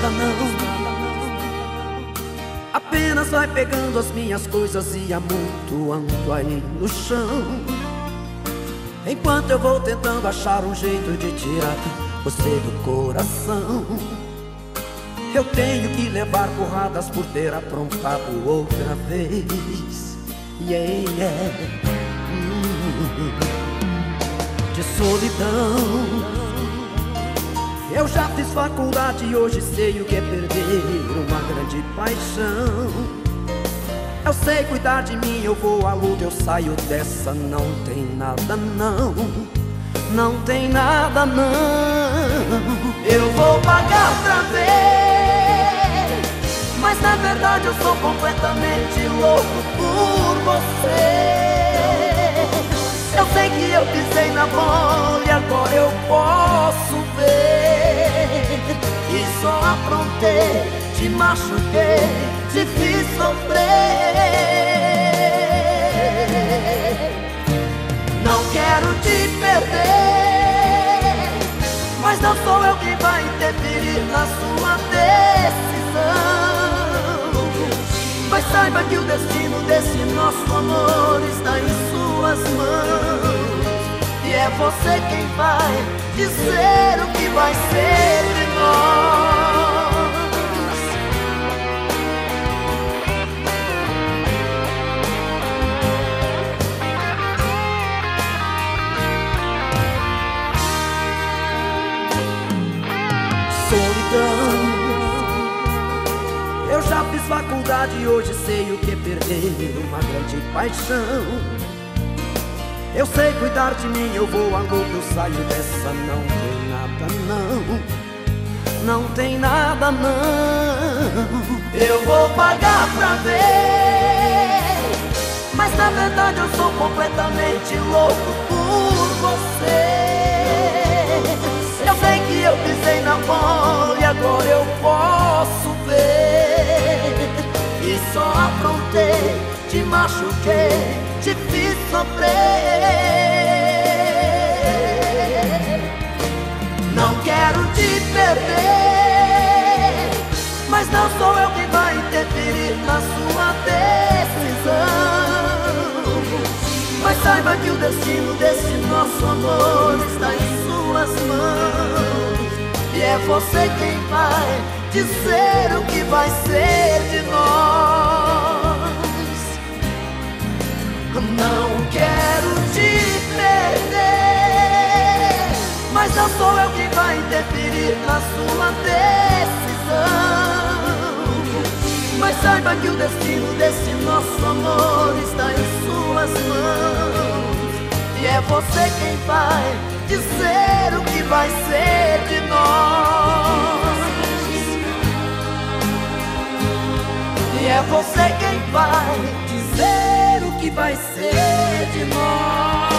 nada não. Apenas vai pegando as minhas coisas e amontoando aí no chão. Enquanto eu vou tentando achar um jeito de tirar você do coração. Eu tenho que levar porradas por ter aprontado outra vez. Yeah, yeah. Hum. De solidão. Eu já fiz faculdade e hoje sei o que é perder uma grande paixão. Eu sei cuidar de mim, eu vou à luta, eu saio dessa, não tem nada não. Não tem nada não. Eu vou pagar pra ver. Mas na verdade eu sou completamente louco por você. Eu sei que eu pisei na bola e agora eu posso Só aprontei, te machuquei, te fiz sofrer. Não quero te perder, mas não sou eu que vai interferir na sua decisão. Mas saiba que o destino desse nosso amor está em suas mãos. E é você quem vai dizer o que vai ser de nós. Fiz faculdade hoje sei o que é perder uma grande paixão. Eu sei cuidar de mim, eu vou luta, eu saio dessa, não tem nada não. Não tem nada não. Eu vou pagar pra ver. Mas na verdade eu sou completamente só aprontei, te machuquei, te fiz sofrer. Não quero te perder, mas não sou eu quem vai interferir na sua decisão. Mas saiba que o destino desse nosso amor está em suas mãos. E é você quem vai dizer o que vai ser de nós. Não quero te perder, mas não sou eu quem vai interferir na sua decisão. Mas saiba que o destino desse nosso amor está em suas mãos. E é você quem vai dizer o que vai ser de nós. que vai ser de nós?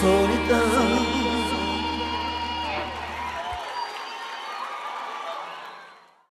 Solidão.